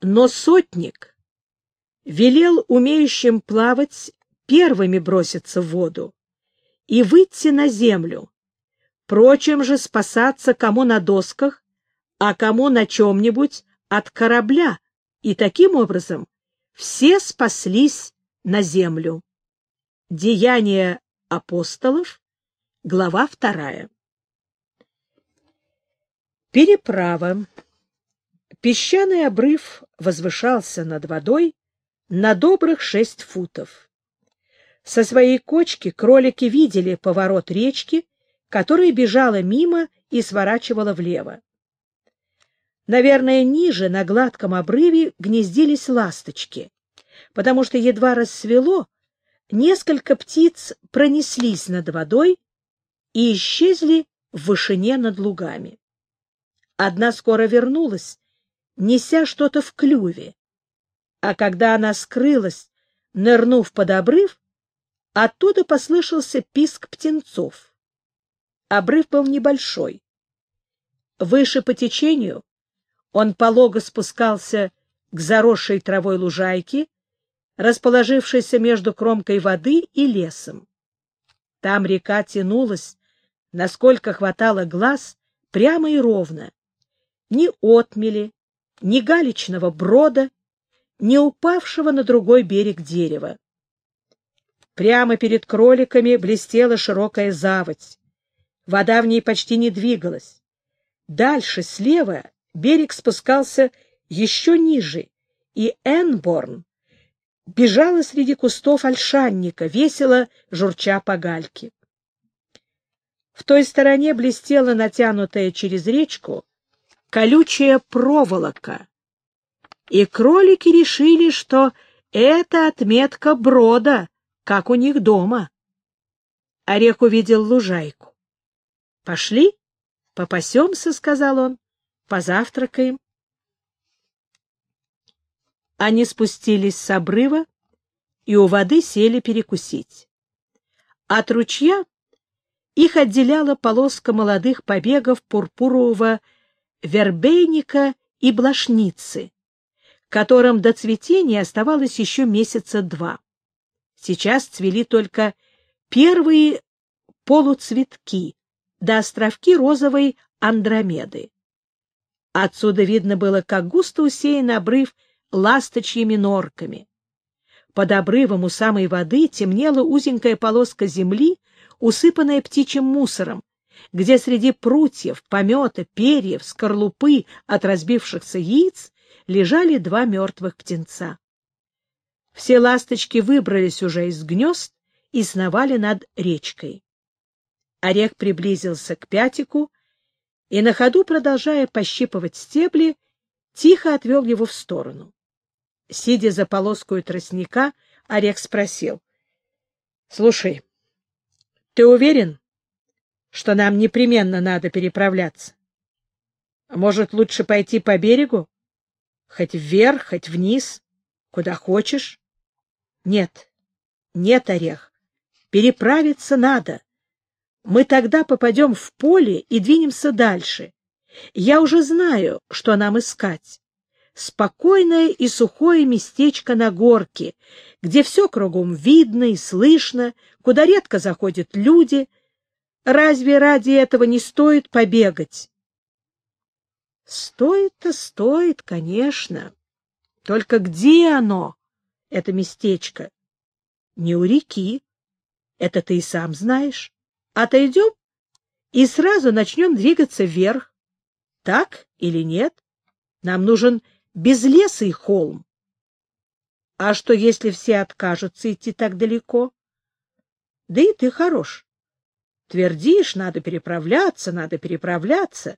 Но сотник велел умеющим плавать первыми броситься в воду и выйти на землю, прочим же спасаться кому на досках, а кому на чем-нибудь от корабля, и таким образом все спаслись на землю. Деяния апостолов, глава вторая. Переправа. Песчаный обрыв возвышался над водой на добрых шесть футов. Со своей кочки кролики видели поворот речки, которая бежала мимо и сворачивала влево. Наверное, ниже, на гладком обрыве, гнездились ласточки, потому что едва рассвело, несколько птиц пронеслись над водой и исчезли в вышине над лугами. Одна скоро вернулась, неся что-то в клюве, а когда она скрылась, нырнув под обрыв, оттуда послышался писк птенцов. Обрыв был небольшой. Выше по течению он полого спускался к заросшей травой лужайке, расположившейся между кромкой воды и лесом. Там река тянулась, насколько хватало глаз, прямо и ровно. Ни отмели, ни галечного брода, ни упавшего на другой берег дерева. Прямо перед кроликами блестела широкая заводь. Вода в ней почти не двигалась. Дальше, слева, берег спускался еще ниже, и Энборн бежала среди кустов ольшанника, весело журча по гальке. В той стороне блестела натянутая через речку колючая проволока, и кролики решили, что это отметка брода, как у них дома. Орех увидел лужайку. — Пошли, попасемся, — сказал он, — позавтракаем. Они спустились с обрыва и у воды сели перекусить. От ручья их отделяла полоска молодых побегов пурпурового вербейника и блошницы, которым до цветения оставалось еще месяца два. Сейчас цвели только первые полуцветки до островки розовой андромеды. Отсюда видно было, как густо усеян обрыв ласточьими норками. Под обрывом у самой воды темнела узенькая полоска земли, усыпанная птичьим мусором, где среди прутьев, помета, перьев, скорлупы от разбившихся яиц лежали два мертвых птенца. Все ласточки выбрались уже из гнезд и сновали над речкой. Орех приблизился к пятику и, на ходу продолжая пощипывать стебли, тихо отвел его в сторону. Сидя за полоскую тростника, Орех спросил. — Слушай, ты уверен, что нам непременно надо переправляться. Может, лучше пойти по берегу? Хоть вверх, хоть вниз, куда хочешь? Нет, нет, Орех, переправиться надо. Мы тогда попадем в поле и двинемся дальше. Я уже знаю, что нам искать. Спокойное и сухое местечко на горке, где все кругом видно и слышно, куда редко заходят люди — Разве ради этого не стоит побегать? Стоит-то стоит, конечно. Только где оно, это местечко? Не у реки. Это ты и сам знаешь. Отойдем и сразу начнем двигаться вверх. Так или нет? Нам нужен безлесый холм. А что, если все откажутся идти так далеко? Да и ты хорош. Твердишь, надо переправляться, надо переправляться.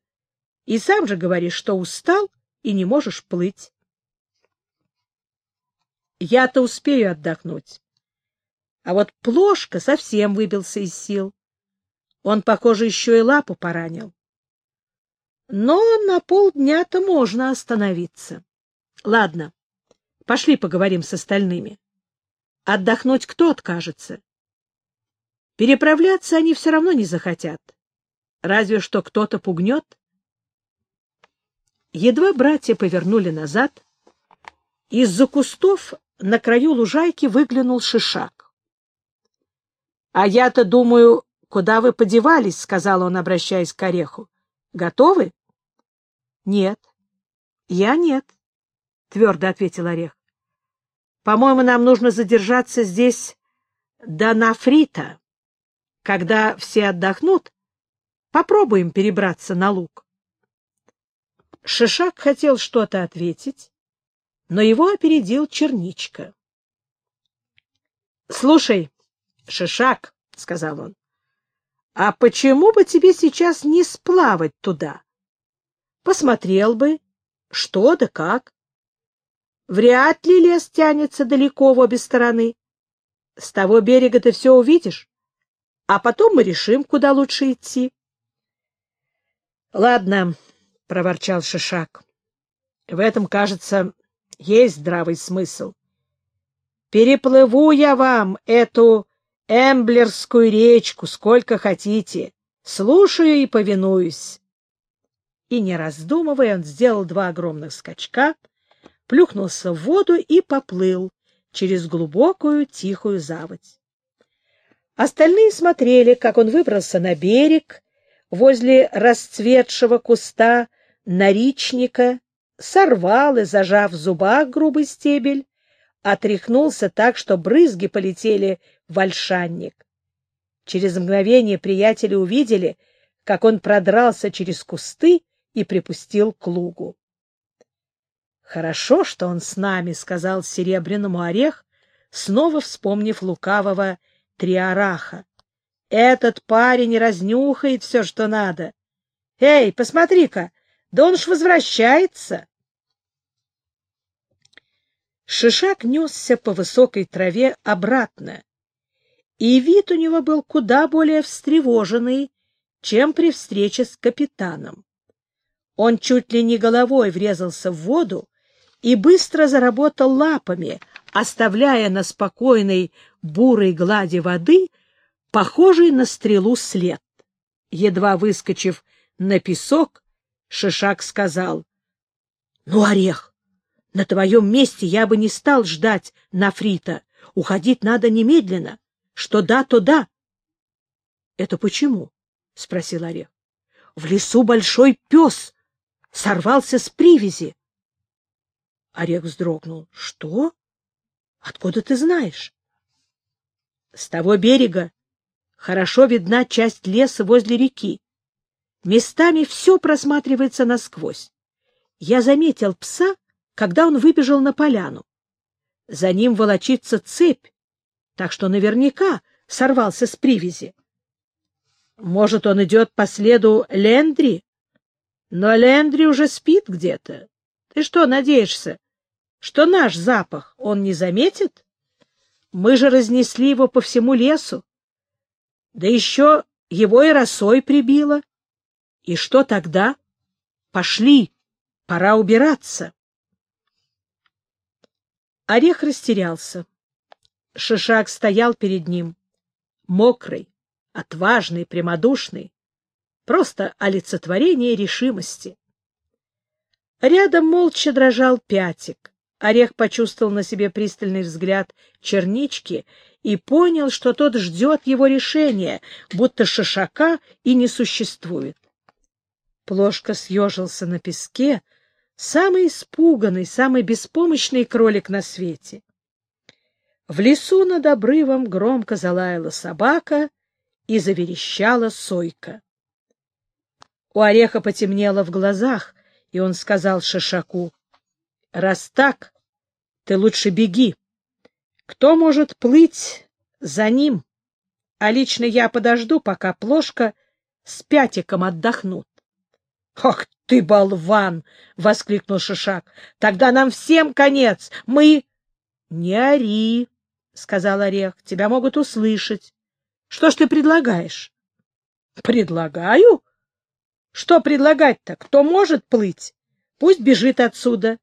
И сам же говоришь, что устал и не можешь плыть. Я-то успею отдохнуть. А вот Плошка совсем выбился из сил. Он, похоже, еще и лапу поранил. Но на полдня-то можно остановиться. Ладно, пошли поговорим с остальными. Отдохнуть кто откажется? Переправляться они все равно не захотят. Разве что кто-то пугнет. Едва братья повернули назад, Из-за кустов на краю лужайки выглянул шишак. — А я-то думаю, куда вы подевались, — сказал он, обращаясь к ореху. — Готовы? — Нет. — Я нет, — твердо ответил орех. — По-моему, нам нужно задержаться здесь до нафрита. Когда все отдохнут, попробуем перебраться на луг. Шишак хотел что-то ответить, но его опередил Черничка. — Слушай, Шишак, — сказал он, — а почему бы тебе сейчас не сплавать туда? Посмотрел бы, что да как. Вряд ли лес тянется далеко в обе стороны. С того берега ты все увидишь, а потом мы решим, куда лучше идти. — Ладно, — проворчал Шишак, — в этом, кажется, есть здравый смысл. Переплыву я вам эту Эмблерскую речку сколько хотите, слушаю и повинуюсь. И, не раздумывая, он сделал два огромных скачка, плюхнулся в воду и поплыл через глубокую тихую заводь. Остальные смотрели, как он выбрался на берег возле расцветшего куста наричника, сорвал и, зажав в зубах грубый стебель, отряхнулся так, что брызги полетели в ольшанник. Через мгновение приятели увидели, как он продрался через кусты и припустил к лугу. — Хорошо, что он с нами, — сказал Серебряному орех, снова вспомнив лукавого Триараха. — Этот парень разнюхает все, что надо. Эй, посмотри-ка, да он ж возвращается. Шишак несся по высокой траве обратно, и вид у него был куда более встревоженный, чем при встрече с капитаном. Он чуть ли не головой врезался в воду и быстро заработал лапами, оставляя на спокойной бурой глади воды похожий на стрелу след. Едва выскочив на песок, Шишак сказал, — Ну, Орех, на твоем месте я бы не стал ждать Нафрита. Уходить надо немедленно. Что да, то да. — Это почему? — спросил Орех. — В лесу большой пес сорвался с привязи. Орех вздрогнул. — Что? Откуда ты знаешь? — С того берега хорошо видна часть леса возле реки. Местами все просматривается насквозь. Я заметил пса когда он выбежал на поляну. За ним волочится цепь, так что наверняка сорвался с привязи. Может, он идет по следу Лендри? Но Лендри уже спит где-то. Ты что, надеешься, что наш запах он не заметит? Мы же разнесли его по всему лесу. Да еще его и росой прибило. И что тогда? Пошли, пора убираться. Орех растерялся. Шишак стоял перед ним, мокрый, отважный, прямодушный, просто олицетворение решимости. Рядом молча дрожал пятик. Орех почувствовал на себе пристальный взгляд чернички и понял, что тот ждет его решения, будто шишака и не существует. Плошка съежился на песке, самый испуганный, самый беспомощный кролик на свете. В лесу над обрывом громко залаяла собака и заверещала сойка. У ореха потемнело в глазах, и он сказал Шишаку, — Раз так, ты лучше беги. Кто может плыть за ним? А лично я подожду, пока плошка с пятиком отдохнут. — Ах ты, болван! — воскликнул Шишак. — Тогда нам всем конец! Мы... — Не ори, — сказал Орех, — тебя могут услышать. Что ж ты предлагаешь? — Предлагаю? Что предлагать-то? Кто может плыть? Пусть бежит отсюда.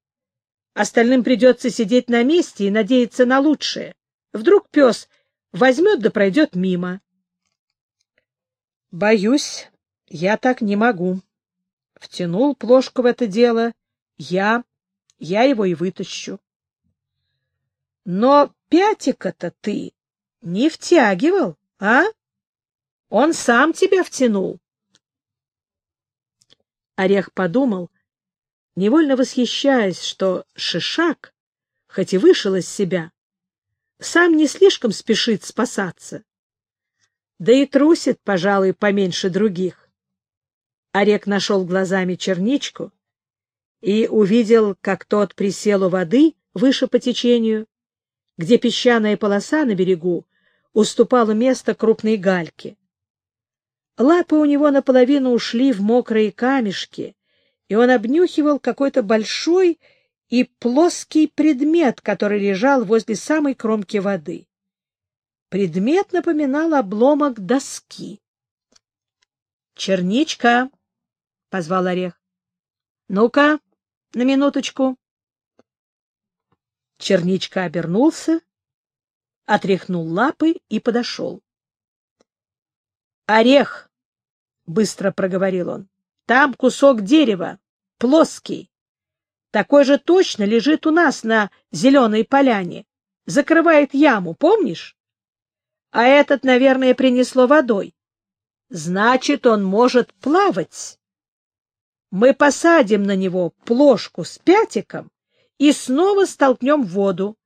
Остальным придется сидеть на месте и надеяться на лучшее. Вдруг пес возьмет да пройдет мимо. — Боюсь, я так не могу, втянул плошку в это дело, я, я его и вытащу. Но пятика-то ты не втягивал, а? Он сам тебя втянул. Орех подумал, невольно восхищаясь, что Шишак, хоть и вышел из себя, сам не слишком спешит спасаться. Да и трусит, пожалуй, поменьше других. Орек нашел глазами черничку и увидел, как тот присел у воды выше по течению, где песчаная полоса на берегу уступала место крупной гальке. Лапы у него наполовину ушли в мокрые камешки, и он обнюхивал какой-то большой и плоский предмет, который лежал возле самой кромки воды. Предмет напоминал обломок доски. «Черничка!» — позвал Орех. «Ну-ка, на минуточку». Черничка обернулся, отряхнул лапы и подошел. «Орех!» — быстро проговорил он. «Там кусок дерева, плоский. Такой же точно лежит у нас на зеленой поляне. Закрывает яму, помнишь? А этот, наверное, принесло водой. Значит, он может плавать. Мы посадим на него плошку с пятиком и снова столкнем в воду.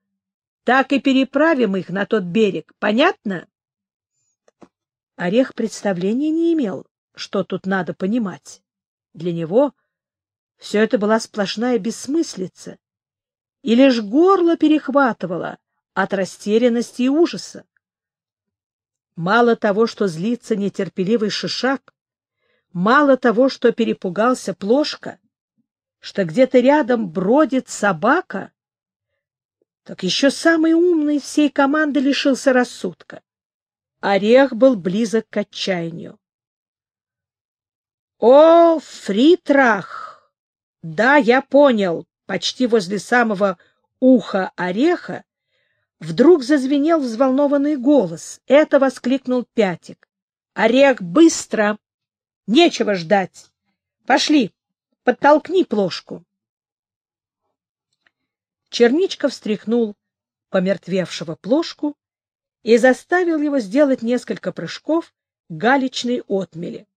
Так и переправим их на тот берег. Понятно? Орех представления не имел, что тут надо понимать. Для него все это была сплошная бессмыслица, и лишь горло перехватывало от растерянности и ужаса. Мало того, что злится нетерпеливый шишак, мало того, что перепугался плошка, что где-то рядом бродит собака, так еще самый умный всей команды лишился рассудка. Орех был близок к отчаянию. — О, Фритрах! Да, я понял. Почти возле самого уха ореха вдруг зазвенел взволнованный голос. Это воскликнул Пятик. Орех, быстро! Нечего ждать. Пошли, подтолкни плошку. Черничка встряхнул помертвевшего плошку и заставил его сделать несколько прыжков галечной отмели.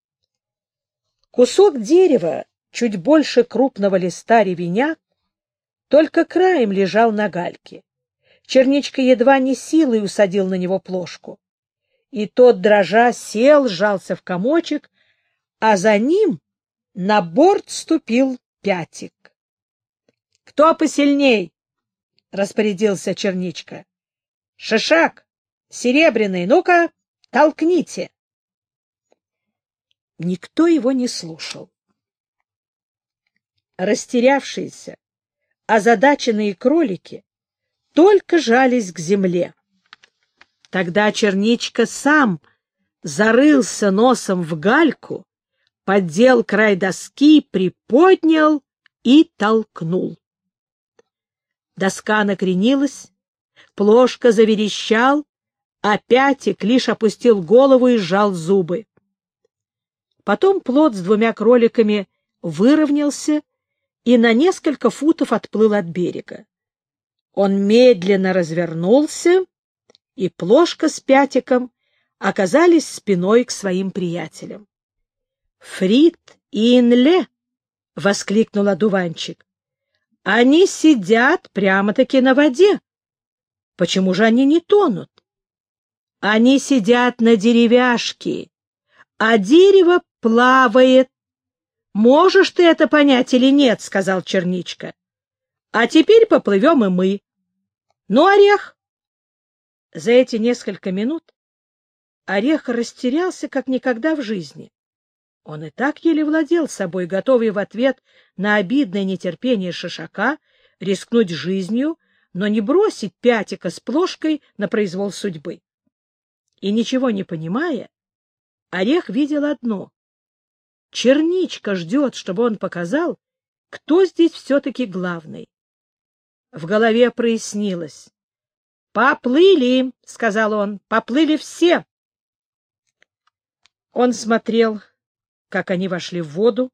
Кусок дерева чуть больше крупного листа ревеня, только краем лежал на гальке. Черничка едва не силой усадил на него плошку. И тот, дрожа, сел, сжался в комочек, а за ним на борт ступил пятик. — Кто посильней? — распорядился Черничка. — Шишак, серебряный, ну-ка, толкните. Никто его не слушал растерявшиеся, озадаченные кролики только жались к земле. Тогда черничка сам зарылся носом в гальку, поддел край доски, приподнял и толкнул. Доска накренилась, плошка заверещал, а Пятик лишь опустил голову и сжал зубы. Потом плод с двумя кроликами выровнялся и на несколько футов отплыл от берега. Он медленно развернулся, и плошка с пятиком оказались спиной к своим приятелям. — Фрид и Инле! — воскликнул одуванчик. — Они сидят прямо-таки на воде. Почему же они не тонут? Они сидят на деревяшке, а дерево плавает, Можешь ты это понять или нет, — сказал Черничка. — А теперь поплывем и мы. Ну, Орех? За эти несколько минут Орех растерялся, как никогда в жизни. Он и так еле владел собой, готовый в ответ на обидное нетерпение Шишака рискнуть жизнью, но не бросить пятика с плошкой на произвол судьбы. И ничего не понимая, Орех видел одно Черничка ждет, чтобы он показал, кто здесь все-таки главный. В голове прояснилось. «Поплыли!» — сказал он. «Поплыли все!» Он смотрел, как они вошли в воду,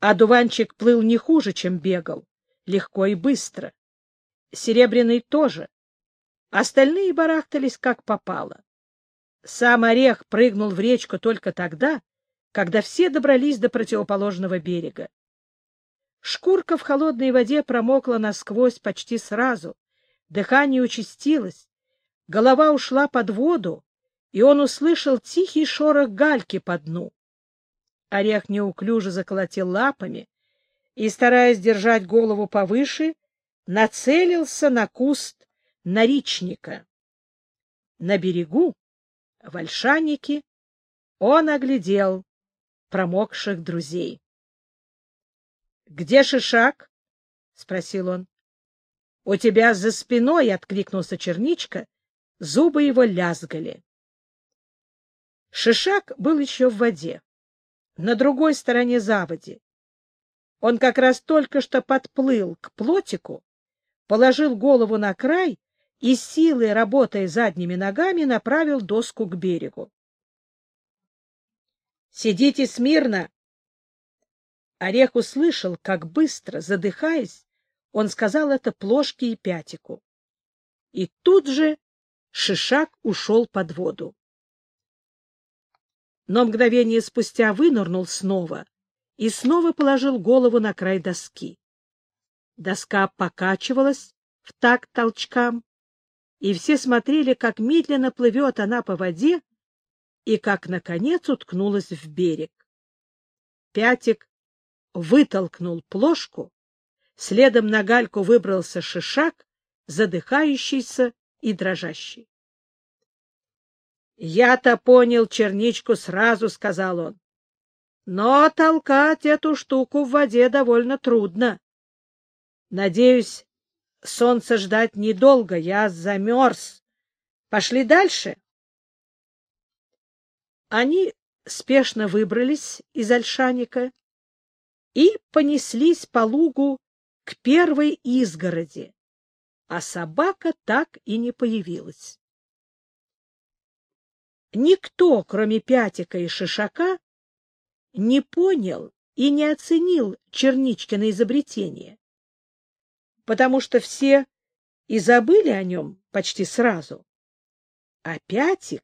а дуванчик плыл не хуже, чем бегал, легко и быстро. Серебряный тоже, Остальные барахтались как попало. Сам орех прыгнул в речку только тогда, когда все добрались до противоположного берега. Шкурка в холодной воде промокла насквозь почти сразу, дыхание участилось, голова ушла под воду, и он услышал тихий шорох гальки по дну. Орех неуклюже заколотил лапами и, стараясь держать голову повыше, нацелился на куст наричника. На берегу, в ольшанике, он оглядел промокших друзей. — Где Шишак? — спросил он. — У тебя за спиной, — откликнулся Черничка, зубы его лязгали. Шишак был еще в воде, на другой стороне заводи. Он как раз только что подплыл к плотику, положил голову на край и силой, работая задними ногами, направил доску к берегу. — Сидите смирно! Орех услышал, как быстро, задыхаясь, он сказал это Плошке и Пятику. И тут же Шишак ушел под воду но мгновение спустя вынырнул снова и снова положил голову на край доски. Доска покачивалась в такт толчкам, и все смотрели, как медленно плывет она по воде и как, наконец, уткнулась в берег. Пятик вытолкнул плошку, следом на гальку выбрался шишак, задыхающийся и дрожащий. Я-то понял черничку сразу, — сказал он. Но толкать эту штуку в воде довольно трудно. Надеюсь, солнце ждать недолго, я замерз. Пошли дальше. Они спешно выбрались из Ольшаника и понеслись по лугу к первой изгороди, а собака так и не появилась. Никто, кроме Пятика и Шишака, не понял и не оценил Черничкино изобретение, потому что все и забыли о нем почти сразу. А Пятик,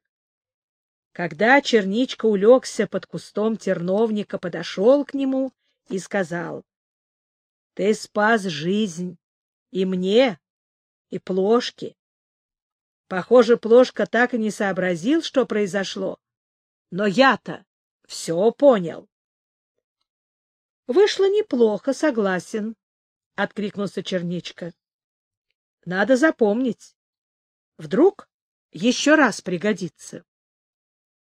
когда Черничка улегся под кустом терновника, подошел к нему и сказал, — Ты спас жизнь и мне, и Плошке. Похоже, Плошка так и не сообразил, что произошло. Но я-то все понял. — Вышло неплохо, согласен, — откликнулся Черничка. — Надо запомнить. Вдруг еще раз пригодится.